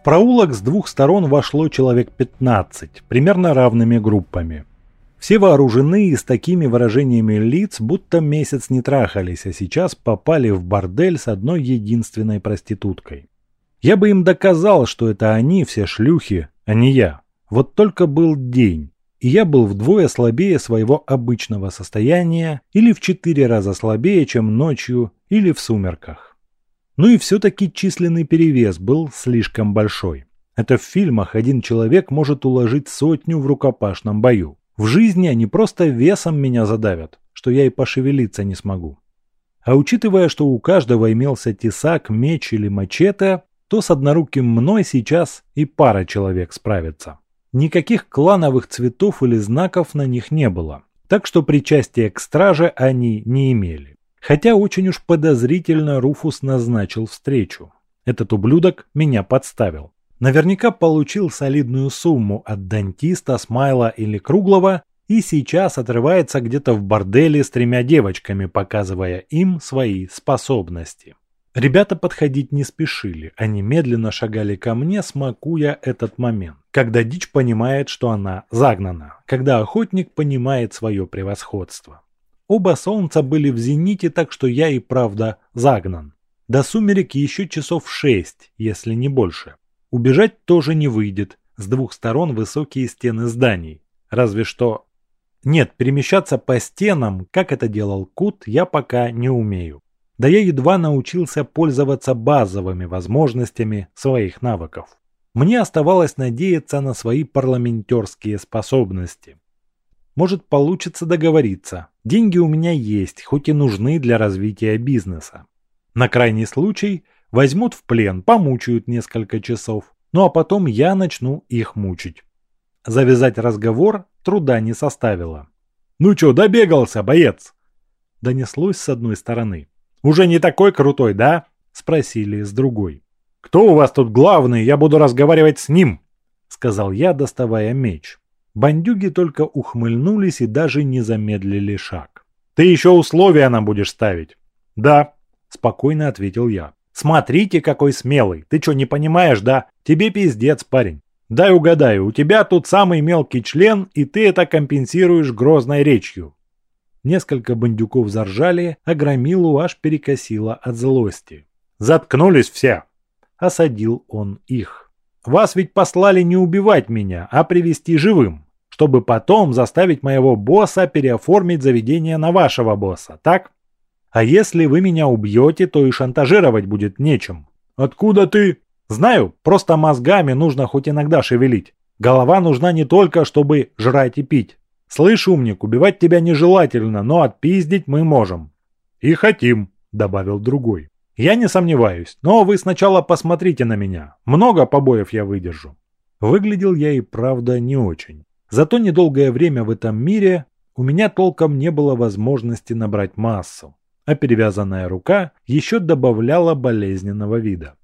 В проулок с двух сторон вошло человек 15, примерно равными группами. Все вооружены и с такими выражениями лиц, будто месяц не трахались, а сейчас попали в бордель с одной единственной проституткой. Я бы им доказал, что это они все шлюхи, а не я. Вот только был день, и я был вдвое слабее своего обычного состояния или в четыре раза слабее, чем ночью или в сумерках. Ну и все-таки численный перевес был слишком большой. Это в фильмах один человек может уложить сотню в рукопашном бою. В жизни они просто весом меня задавят, что я и пошевелиться не смогу. А учитывая, что у каждого имелся тесак, меч или мачете, то с одноруким мной сейчас и пара человек справится. Никаких клановых цветов или знаков на них не было, так что причастия к страже они не имели. Хотя очень уж подозрительно Руфус назначил встречу. Этот ублюдок меня подставил. Наверняка получил солидную сумму от дантиста, смайла или круглого и сейчас отрывается где-то в борделе с тремя девочками, показывая им свои способности. Ребята подходить не спешили, они медленно шагали ко мне, смакуя этот момент. Когда дичь понимает, что она загнана, когда охотник понимает свое превосходство. Оба солнца были в зените, так что я и правда загнан. До сумерек еще часов шесть, если не больше. Убежать тоже не выйдет. С двух сторон высокие стены зданий. Разве что... Нет, перемещаться по стенам, как это делал Кут, я пока не умею. Да я едва научился пользоваться базовыми возможностями своих навыков. Мне оставалось надеяться на свои парламентерские способности. Может получится договориться. Деньги у меня есть, хоть и нужны для развития бизнеса. На крайний случай возьмут в плен, помучают несколько часов, ну а потом я начну их мучить. Завязать разговор труда не составило. «Ну чё, добегался, боец?» Донеслось с одной стороны. «Уже не такой крутой, да?» Спросили с другой. «Кто у вас тут главный? Я буду разговаривать с ним!» Сказал я, доставая меч. Бандюги только ухмыльнулись и даже не замедлили шаг. «Ты еще условия нам будешь ставить?» «Да», – спокойно ответил я. «Смотрите, какой смелый! Ты что, не понимаешь, да? Тебе пиздец, парень. Дай угадаю, у тебя тут самый мелкий член, и ты это компенсируешь грозной речью». Несколько бандюков заржали, а громилу аж перекосило от злости. «Заткнулись все!» – осадил он их. Вас ведь послали не убивать меня, а привести живым, чтобы потом заставить моего босса переоформить заведение на вашего босса, так? А если вы меня убьете, то и шантажировать будет нечем. Откуда ты? Знаю, просто мозгами нужно хоть иногда шевелить. Голова нужна не только, чтобы жрать и пить. Слышь, умник, убивать тебя нежелательно, но отпиздить мы можем. И хотим, добавил другой. Я не сомневаюсь, но вы сначала посмотрите на меня. Много побоев я выдержу. Выглядел я и правда не очень. Зато недолгое время в этом мире у меня толком не было возможности набрать массу, а перевязанная рука еще добавляла болезненного вида.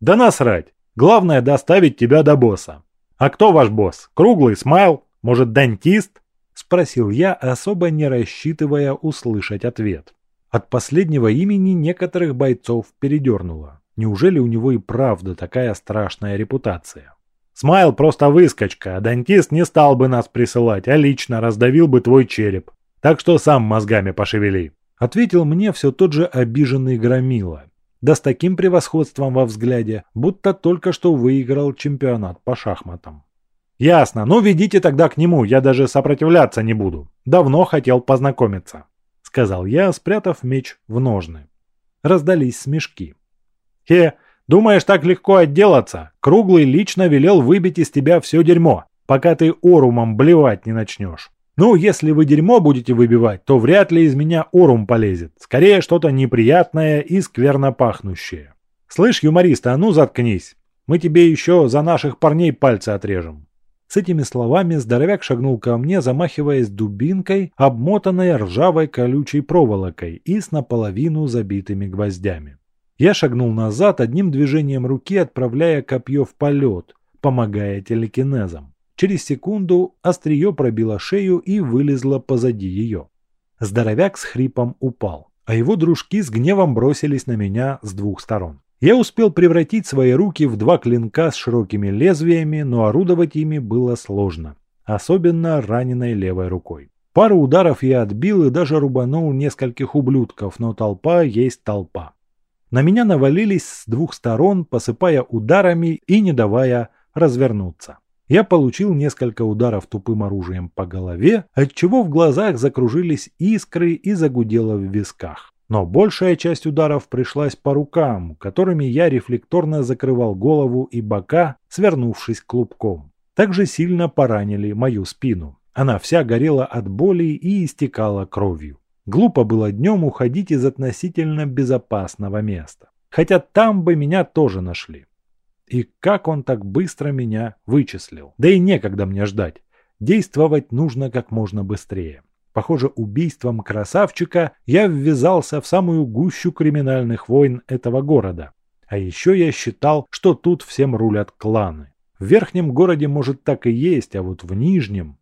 Да насрать! Главное доставить тебя до босса. А кто ваш босс? Круглый, смайл? Может, дантист? Спросил я, особо не рассчитывая услышать ответ. От последнего имени некоторых бойцов передернуло. Неужели у него и правда такая страшная репутация? Смайл просто выскочка, а дантист не стал бы нас присылать, а лично раздавил бы твой череп. Так что сам мозгами пошевели. Ответил мне все тот же обиженный Громила. Да с таким превосходством во взгляде, будто только что выиграл чемпионат по шахматам. «Ясно, ну ведите тогда к нему, я даже сопротивляться не буду. Давно хотел познакомиться» сказал я, спрятав меч в ножны. Раздались смешки. «Хе, думаешь так легко отделаться? Круглый лично велел выбить из тебя все дерьмо, пока ты орумом блевать не начнешь. Ну, если вы дерьмо будете выбивать, то вряд ли из меня орум полезет. Скорее что-то неприятное и скверно пахнущее. Слышь, юморист, а ну заткнись. Мы тебе еще за наших парней пальцы отрежем. С этими словами здоровяк шагнул ко мне, замахиваясь дубинкой, обмотанной ржавой колючей проволокой и с наполовину забитыми гвоздями. Я шагнул назад, одним движением руки отправляя копье в полет, помогая телекинезом. Через секунду острие пробило шею и вылезло позади ее. Здоровяк с хрипом упал, а его дружки с гневом бросились на меня с двух сторон. Я успел превратить свои руки в два клинка с широкими лезвиями, но орудовать ими было сложно, особенно раненой левой рукой. Пару ударов я отбил и даже рубанул нескольких ублюдков, но толпа есть толпа. На меня навалились с двух сторон, посыпая ударами и не давая развернуться. Я получил несколько ударов тупым оружием по голове, отчего в глазах закружились искры и загудело в висках. Но большая часть ударов пришлась по рукам, которыми я рефлекторно закрывал голову и бока, свернувшись клубком. Также сильно поранили мою спину. Она вся горела от боли и истекала кровью. Глупо было днем уходить из относительно безопасного места. Хотя там бы меня тоже нашли. И как он так быстро меня вычислил? Да и некогда мне ждать. Действовать нужно как можно быстрее. Похоже, убийством красавчика я ввязался в самую гущу криминальных войн этого города. А еще я считал, что тут всем рулят кланы. В верхнем городе, может, так и есть, а вот в нижнем...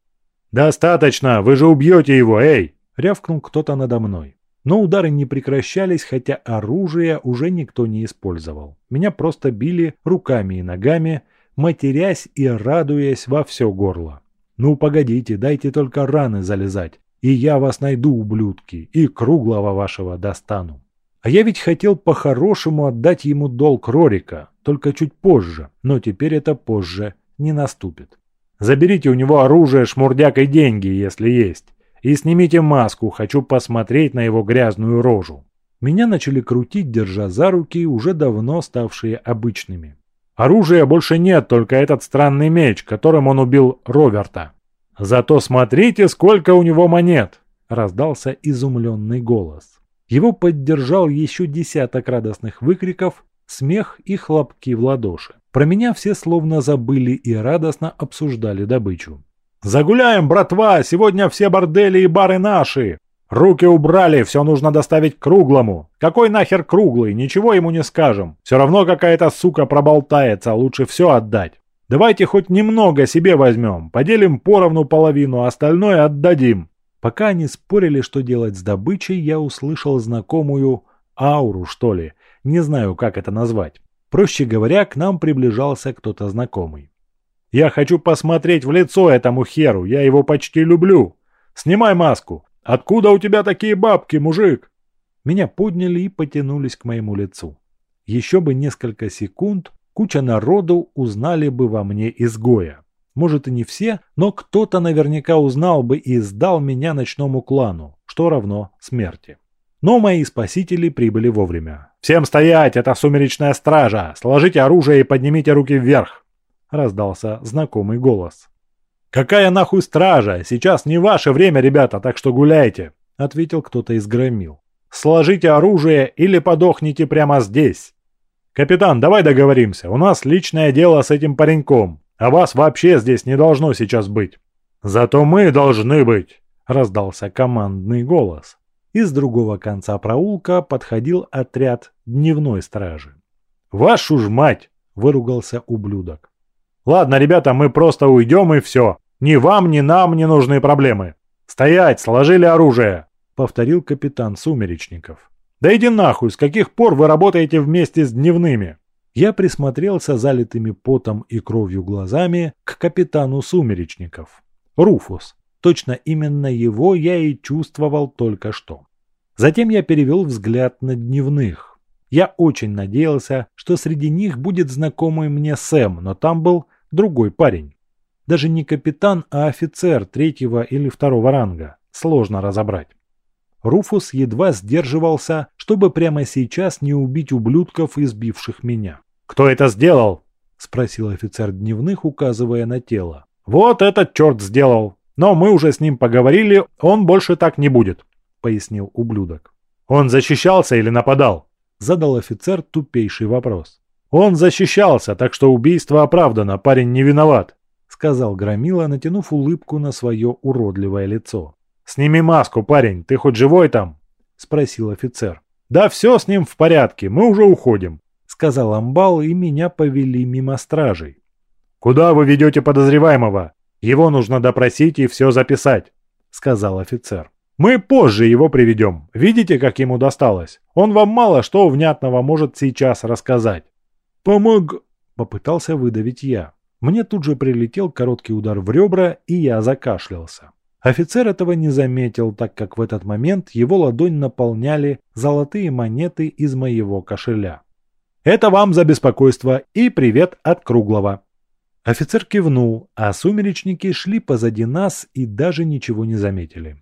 «Достаточно! Вы же убьете его, эй!» — рявкнул кто-то надо мной. Но удары не прекращались, хотя оружие уже никто не использовал. Меня просто били руками и ногами, матерясь и радуясь во все горло. «Ну погодите, дайте только раны залезать, и я вас найду, ублюдки, и круглого вашего достану. А я ведь хотел по-хорошему отдать ему долг Рорика, только чуть позже, но теперь это позже не наступит. Заберите у него оружие, шмурдяк и деньги, если есть. И снимите маску, хочу посмотреть на его грязную рожу. Меня начали крутить, держа за руки, уже давно ставшие обычными. Оружия больше нет, только этот странный меч, которым он убил Роберта. «Зато смотрите, сколько у него монет!» – раздался изумленный голос. Его поддержал еще десяток радостных выкриков, смех и хлопки в ладоши. Про меня все словно забыли и радостно обсуждали добычу. «Загуляем, братва! Сегодня все бордели и бары наши! Руки убрали, все нужно доставить круглому! Какой нахер круглый? Ничего ему не скажем! Все равно какая-то сука проболтается, лучше все отдать!» Давайте хоть немного себе возьмем, поделим поровну половину, а остальное отдадим. Пока они спорили, что делать с добычей, я услышал знакомую ауру, что ли. Не знаю, как это назвать. Проще говоря, к нам приближался кто-то знакомый. «Я хочу посмотреть в лицо этому херу, я его почти люблю. Снимай маску. Откуда у тебя такие бабки, мужик?» Меня подняли и потянулись к моему лицу. Еще бы несколько секунд, Куча народу узнали бы во мне изгоя. Может и не все, но кто-то наверняка узнал бы и сдал меня ночному клану, что равно смерти. Но мои спасители прибыли вовремя. «Всем стоять! Это сумеречная стража! Сложите оружие и поднимите руки вверх!» Раздался знакомый голос. «Какая нахуй стража? Сейчас не ваше время, ребята, так что гуляйте!» Ответил кто-то из громил. «Сложите оружие или подохните прямо здесь!» «Капитан, давай договоримся. У нас личное дело с этим пареньком, а вас вообще здесь не должно сейчас быть». «Зато мы должны быть», — раздался командный голос. Из другого конца проулка подходил отряд дневной стражи. «Вашу ж мать!» — выругался ублюдок. «Ладно, ребята, мы просто уйдем и все. Ни вам, ни нам не нужны проблемы. Стоять, сложили оружие!» — повторил капитан Сумеречников. «Да иди нахуй, с каких пор вы работаете вместе с дневными?» Я присмотрелся залитыми потом и кровью глазами к капитану сумеречников. Руфус. Точно именно его я и чувствовал только что. Затем я перевел взгляд на дневных. Я очень надеялся, что среди них будет знакомый мне Сэм, но там был другой парень. Даже не капитан, а офицер третьего или второго ранга. Сложно разобрать. Руфус едва сдерживался, чтобы прямо сейчас не убить ублюдков, избивших меня. «Кто это сделал?» – спросил офицер дневных, указывая на тело. «Вот этот черт сделал. Но мы уже с ним поговорили, он больше так не будет», – пояснил ублюдок. «Он защищался или нападал?» – задал офицер тупейший вопрос. «Он защищался, так что убийство оправдано, парень не виноват», сказал Громила, натянув улыбку на свое уродливое лицо. «Сними маску, парень, ты хоть живой там?» – спросил офицер. «Да все с ним в порядке, мы уже уходим», – сказал Амбал, и меня повели мимо стражей. «Куда вы ведете подозреваемого? Его нужно допросить и все записать», – сказал офицер. «Мы позже его приведем. Видите, как ему досталось? Он вам мало что внятного может сейчас рассказать». «Помог...» – попытался выдавить я. Мне тут же прилетел короткий удар в ребра, и я закашлялся. Офицер этого не заметил, так как в этот момент его ладонь наполняли золотые монеты из моего кошеля. «Это вам за беспокойство и привет от Круглого», Офицер кивнул, а сумеречники шли позади нас и даже ничего не заметили.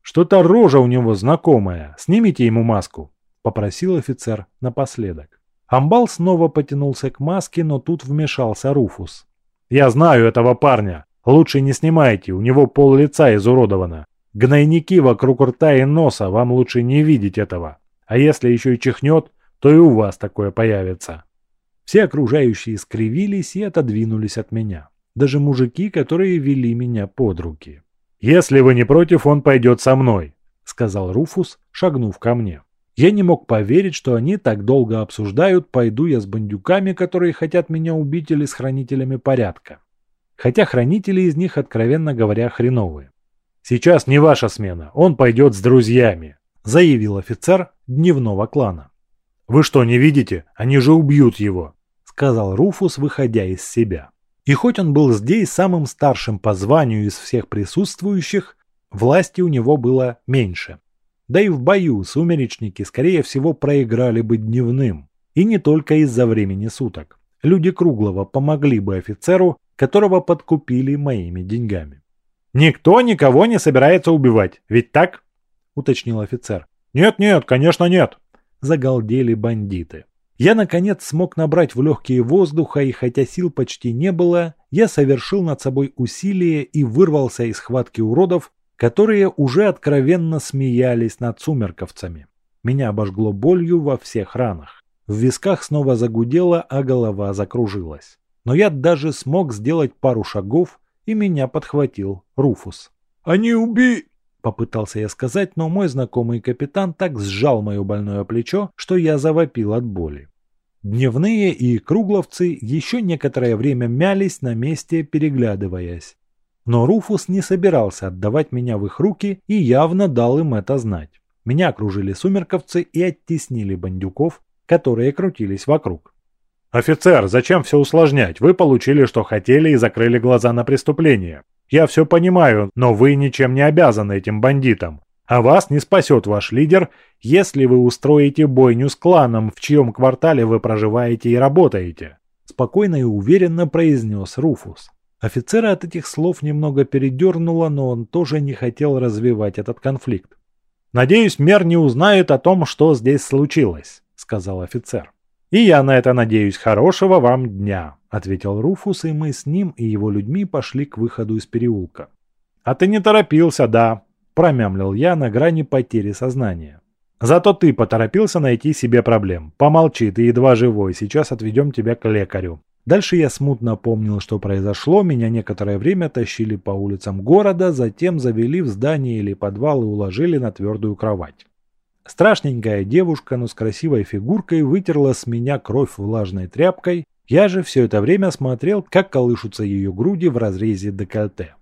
«Что-то рожа у него знакомая, снимите ему маску», – попросил офицер напоследок. Амбал снова потянулся к маске, но тут вмешался Руфус. «Я знаю этого парня. Лучше не снимайте, у него пол лица изуродовано. Гнойники вокруг рта и носа, вам лучше не видеть этого. А если еще и чихнет, то и у вас такое появится». Все окружающие скривились и отодвинулись от меня. Даже мужики, которые вели меня под руки. «Если вы не против, он пойдет со мной», — сказал Руфус, шагнув ко мне. Я не мог поверить, что они так долго обсуждают, пойду я с бандюками, которые хотят меня убить, или с хранителями порядка. Хотя хранители из них, откровенно говоря, хреновые. «Сейчас не ваша смена, он пойдет с друзьями», — заявил офицер дневного клана. «Вы что, не видите? Они же убьют его!» — сказал Руфус, выходя из себя. И хоть он был здесь самым старшим по званию из всех присутствующих, власти у него было меньше. Да и в бою сумеречники, скорее всего, проиграли бы дневным. И не только из-за времени суток. Люди Круглого помогли бы офицеру, которого подкупили моими деньгами. «Никто никого не собирается убивать, ведь так?» – уточнил офицер. «Нет-нет, конечно нет», загалдели бандиты. Я, наконец, смог набрать в легкие воздуха, и хотя сил почти не было, я совершил над собой усилие и вырвался из схватки уродов, которые уже откровенно смеялись над сумерковцами. Меня обожгло болью во всех ранах. В висках снова загудело, а голова закружилась. Но я даже смог сделать пару шагов, и меня подхватил Руфус. «Они уби...» Попытался я сказать, но мой знакомый капитан так сжал мое больное плечо, что я завопил от боли. Дневные и кругловцы еще некоторое время мялись на месте, переглядываясь. Но Руфус не собирался отдавать меня в их руки и явно дал им это знать. Меня окружили сумерковцы и оттеснили бандюков, которые крутились вокруг. «Офицер, зачем все усложнять? Вы получили, что хотели и закрыли глаза на преступление. Я все понимаю, но вы ничем не обязаны этим бандитам. А вас не спасет ваш лидер, если вы устроите бойню с кланом, в чьем квартале вы проживаете и работаете. Спокойно и уверенно произнес Руфус. Офицера от этих слов немного передернуло, но он тоже не хотел развивать этот конфликт. «Надеюсь, мэр не узнает о том, что здесь случилось», — сказал офицер. «И я на это надеюсь. Хорошего вам дня!» — ответил Руфус, и мы с ним и его людьми пошли к выходу из переулка. «А ты не торопился, да?» — промямлил я на грани потери сознания. «Зато ты поторопился найти себе проблем. Помолчи, ты едва живой, сейчас отведем тебя к лекарю». Дальше я смутно помнил, что произошло, меня некоторое время тащили по улицам города, затем завели в здание или подвал и уложили на твердую кровать. Страшненькая девушка, но с красивой фигуркой, вытерла с меня кровь влажной тряпкой. Я же все это время смотрел, как колышутся ее груди в разрезе декольте.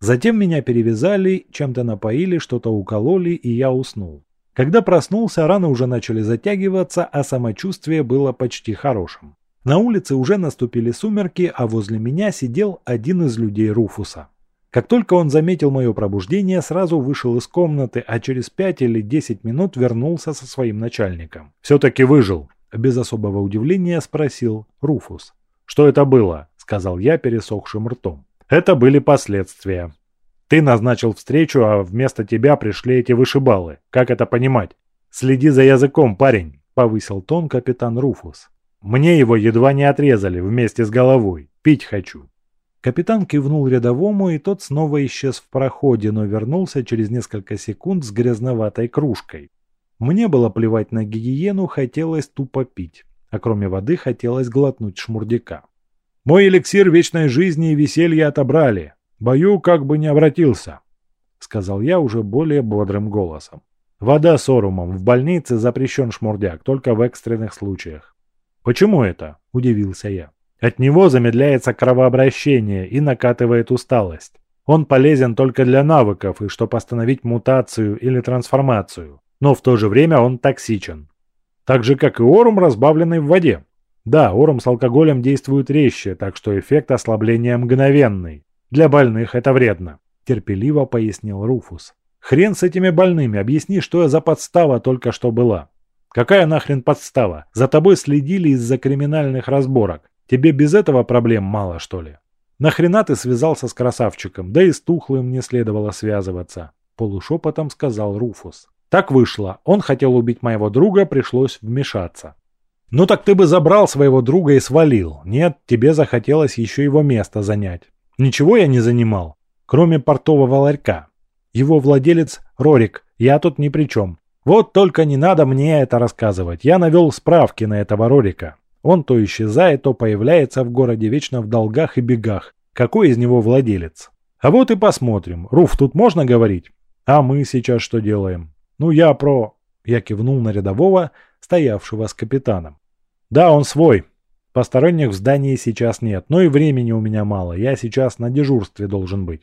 Затем меня перевязали, чем-то напоили, что-то укололи, и я уснул. Когда проснулся, раны уже начали затягиваться, а самочувствие было почти хорошим. На улице уже наступили сумерки, а возле меня сидел один из людей Руфуса. Как только он заметил мое пробуждение, сразу вышел из комнаты, а через пять или десять минут вернулся со своим начальником. «Все-таки выжил», – без особого удивления спросил Руфус. «Что это было?» – сказал я пересохшим ртом. «Это были последствия. Ты назначил встречу, а вместо тебя пришли эти вышибалы. Как это понимать?» «Следи за языком, парень», – повысил тон капитан Руфус. «Мне его едва не отрезали вместе с головой. Пить хочу». Капитан кивнул рядовому, и тот снова исчез в проходе, но вернулся через несколько секунд с грязноватой кружкой. Мне было плевать на гигиену, хотелось тупо пить, а кроме воды хотелось глотнуть шмурдяка. Мой эликсир вечной жизни и веселья отобрали. Бою как бы не обратился», — сказал я уже более бодрым голосом. «Вода с орумом. В больнице запрещен шмурдяк, только в экстренных случаях». «Почему это?» – удивился я. «От него замедляется кровообращение и накатывает усталость. Он полезен только для навыков и чтобы остановить мутацию или трансформацию, но в то же время он токсичен. Так же, как и орум, разбавленный в воде. Да, орум с алкоголем действует резче, так что эффект ослабления мгновенный. Для больных это вредно, терпеливо пояснил Руфус. Хрен с этими больными, объясни, что за подстава только что была. Какая нахрен подстава? За тобой следили из-за криминальных разборок. Тебе без этого проблем мало, что ли? Нахрена ты связался с красавчиком? Да и с тухлым не следовало связываться. Полушепотом сказал Руфус. Так вышло. Он хотел убить моего друга, пришлось вмешаться. «Ну так ты бы забрал своего друга и свалил. Нет, тебе захотелось еще его место занять. Ничего я не занимал, кроме портового ларька. Его владелец Рорик, я тут ни при чем. Вот только не надо мне это рассказывать. Я навел справки на этого Рорика. Он то исчезает, то появляется в городе вечно в долгах и бегах. Какой из него владелец? А вот и посмотрим. Руф, тут можно говорить? А мы сейчас что делаем? Ну я про... Я кивнул на рядового, стоявшего с капитаном. Да, он свой. Посторонних в здании сейчас нет, но и времени у меня мало, я сейчас на дежурстве должен быть.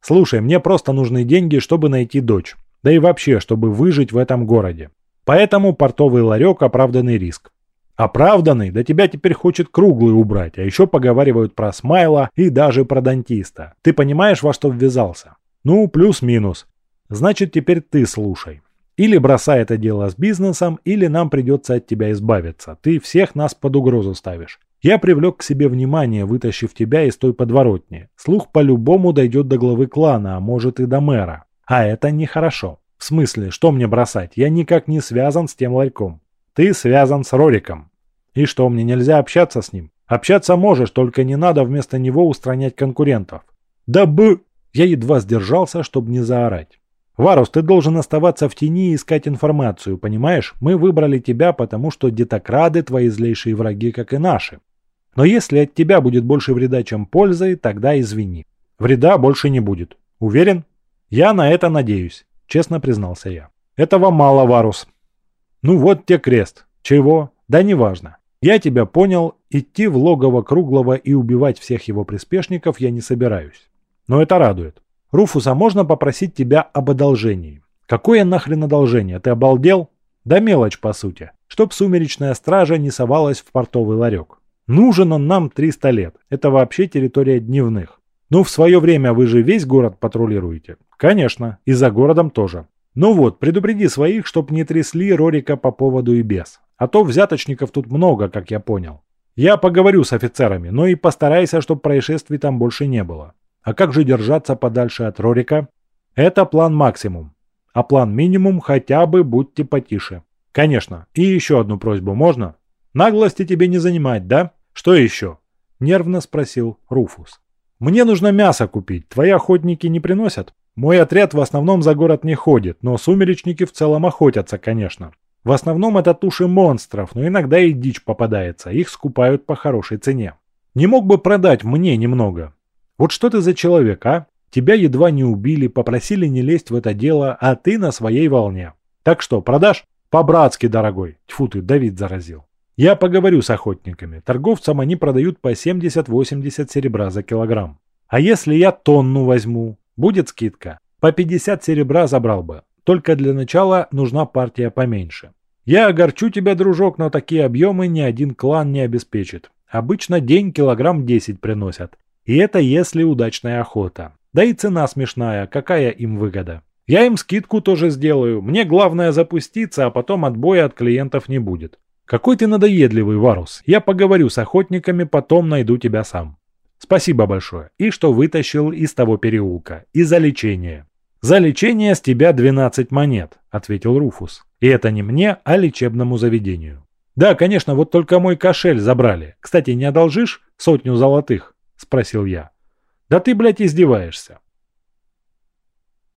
Слушай, мне просто нужны деньги, чтобы найти дочь. Да и вообще, чтобы выжить в этом городе. Поэтому портовый ларек – оправданный риск. Оправданный? Да тебя теперь хочет круглый убрать, а еще поговаривают про Смайла и даже про дантиста. Ты понимаешь, во что ввязался? Ну, плюс-минус. Значит, теперь ты слушай. Или бросай это дело с бизнесом, или нам придется от тебя избавиться. Ты всех нас под угрозу ставишь. Я привлек к себе внимание, вытащив тебя из той подворотни. Слух по-любому дойдет до главы клана, а может и до мэра. А это нехорошо. В смысле, что мне бросать? Я никак не связан с тем ларьком. Ты связан с Рориком. И что, мне нельзя общаться с ним? Общаться можешь, только не надо вместо него устранять конкурентов. Да бы... Я едва сдержался, чтобы не заорать. «Варус, ты должен оставаться в тени и искать информацию, понимаешь? Мы выбрали тебя, потому что детокрады твои злейшие враги, как и наши. Но если от тебя будет больше вреда, чем пользы, тогда извини. Вреда больше не будет. Уверен? Я на это надеюсь», — честно признался я. «Этого мало, Варус». «Ну вот те крест. Чего? Да неважно. Я тебя понял, идти в логово Круглого и убивать всех его приспешников я не собираюсь. Но это радует. Руфуса, можно попросить тебя об одолжении? Какое нахрен одолжение? Ты обалдел? Да мелочь, по сути. Чтоб сумеречная стража не совалась в портовый ларек. Нужен он нам 300 лет. Это вообще территория дневных. Ну, в свое время вы же весь город патрулируете? Конечно, и за городом тоже. Ну вот, предупреди своих, чтоб не трясли Рорика по поводу и без. А то взяточников тут много, как я понял. Я поговорю с офицерами, но и постарайся, чтоб происшествий там больше не было. А как же держаться подальше от Рорика? Это план максимум. А план минимум хотя бы будьте потише. Конечно. И еще одну просьбу можно? Наглости тебе не занимать, да? Что еще? Нервно спросил Руфус. Мне нужно мясо купить. Твои охотники не приносят? Мой отряд в основном за город не ходит, но сумеречники в целом охотятся, конечно. В основном это туши монстров, но иногда и дичь попадается, их скупают по хорошей цене. Не мог бы продать мне немного? Вот что ты за человек, а? Тебя едва не убили, попросили не лезть в это дело, а ты на своей волне. Так что, продашь? По-братски, дорогой. Тьфу ты, Давид заразил. Я поговорю с охотниками. Торговцам они продают по 70-80 серебра за килограмм. А если я тонну возьму? Будет скидка. По 50 серебра забрал бы. Только для начала нужна партия поменьше. Я огорчу тебя, дружок, но такие объемы ни один клан не обеспечит. Обычно день килограмм 10 приносят. И это если удачная охота. Да и цена смешная, какая им выгода. Я им скидку тоже сделаю, мне главное запуститься, а потом отбоя от клиентов не будет. Какой ты надоедливый, Варус. Я поговорю с охотниками, потом найду тебя сам. Спасибо большое. И что вытащил из того переулка. И за лечение. За лечение с тебя 12 монет, ответил Руфус. И это не мне, а лечебному заведению. Да, конечно, вот только мой кошель забрали. Кстати, не одолжишь сотню золотых? спросил я. «Да ты, блядь, издеваешься.